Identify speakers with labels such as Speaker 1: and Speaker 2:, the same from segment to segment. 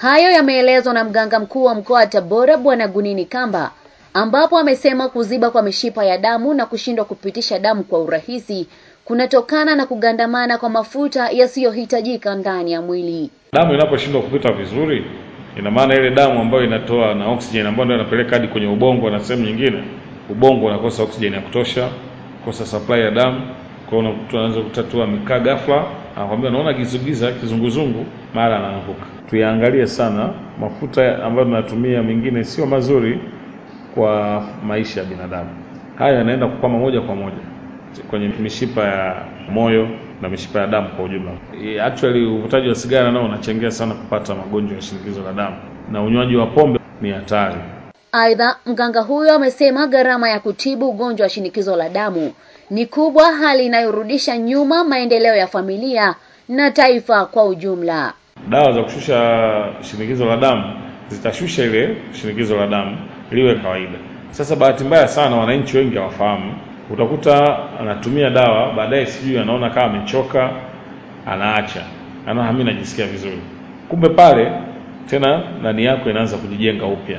Speaker 1: Hayo yameelezwa na mganga mkuu wa mkoa wa Tabora Bwana Gunini Kamba, ambapo amesema kuziba kwa mishipa ya damu na kushindwa kupitisha damu kwa urahisi kunatokana na kugandamana kwa mafuta yasiyohitajika ndani ya mwili.
Speaker 2: Damu inaposhindwa kupita vizuri, ina maana ile damu ambayo inatoa na oxygen ambayo ndio inapeleka hadi kwenye ubongo na sehemu nyingine, ubongo unakosa oxygen ya kutosha, kosa supply ya damu. Kwa hiyo mtu anaweza kutatua mikaa ghafla, anakwambia naona kizugiza kizunguzungu, mara anaanguka. Tuyaangalie sana mafuta ambayo tunatumia, mengine sio mazuri kwa maisha ya binadamu. Haya yanaenda kukwama moja kwa moja kwenye mishipa ya moyo na mishipa ya damu kwa ujumla. Actually, uvutaji wa sigara nao unachangia sana kupata magonjwa ya shinikizo la damu na unywaji wa pombe ni hatari.
Speaker 1: Aidha, mganga huyo amesema gharama ya kutibu ugonjwa wa shinikizo la damu ni kubwa, hali inayorudisha nyuma maendeleo ya familia na taifa kwa ujumla.
Speaker 2: Dawa za kushusha shinikizo la damu zitashusha ile shinikizo la damu liwe kawaida. Sasa bahati mbaya sana, wananchi wengi hawafahamu. Utakuta anatumia dawa, baadaye sijui anaona kama amechoka, anaacha, anaona mimi najisikia vizuri, kumbe pale tena ndani yako inaanza kujijenga upya.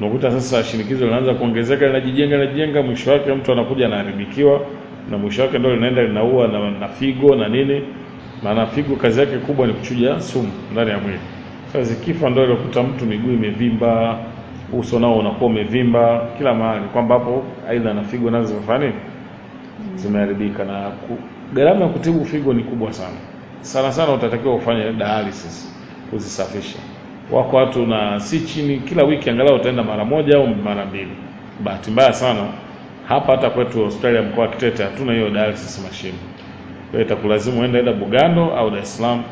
Speaker 2: Unakuta sasa shinikizo linaanza kuongezeka, linajijenga linajijenga, mwisho wake mtu anakuja anaharibikiwa, na mwisho wake ndio linaenda linaua na, na figo na nini. Maana figo kazi yake kubwa ni kuchuja sumu ndani ya mwili. Sasa zikifa ndio ilikuta mtu miguu imevimba, uso nao unakuwa umevimba kila mahali, kwamba hapo aidha na figo nazo zimefanya nini, zimeharibika. Na ku, gharama ya kutibu figo ni kubwa sana sana sana, utatakiwa ufanye dialysis kuzisafisha. Wako watu na si chini, kila wiki angalau utaenda mara moja au mara mbili. Bahati mbaya sana hapa hata kwetu hospitali ya mkoa wa Kitete hatuna hiyo dialysis machine, kwa hiyo itakulazimu uende aidha Bugando au Dar es Salaam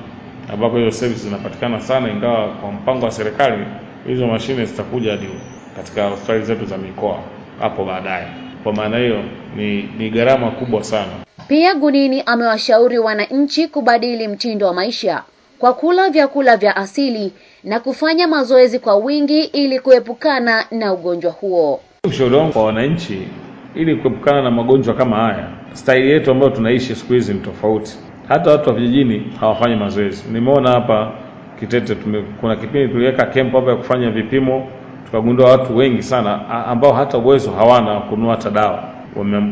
Speaker 2: ambako hiyo service zinapatikana sana, ingawa kwa mpango wa serikali hizo mashine zitakuja hadi katika hospitali zetu za mikoa hapo baadaye. Kwa maana hiyo ni, ni gharama kubwa sana.
Speaker 1: Pia Gunini amewashauri wananchi kubadili mtindo wa maisha kwa kula vyakula vya asili na kufanya mazoezi kwa wingi ili kuepukana na ugonjwa huo.
Speaker 2: Ushauri wangu kwa wananchi, ili kuepukana na magonjwa kama haya, staili yetu ambayo tunaishi siku hizi ni tofauti. Hata watu wa vijijini hawafanyi mazoezi. Nimeona hapa Kitete tume, kuna kipindi tuliweka camp hapa ya kufanya vipimo, tukagundua watu wengi sana ambao hata uwezo hawana kununua hata dawa,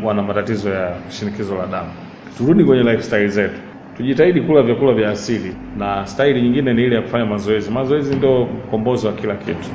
Speaker 2: wana matatizo ya shinikizo la damu. Turudi kwenye lifestyle zetu, tujitahidi kula vyakula vya asili, na staili nyingine ni ile ya kufanya mazoezi. Mazoezi ndio mkombozi wa kila kitu.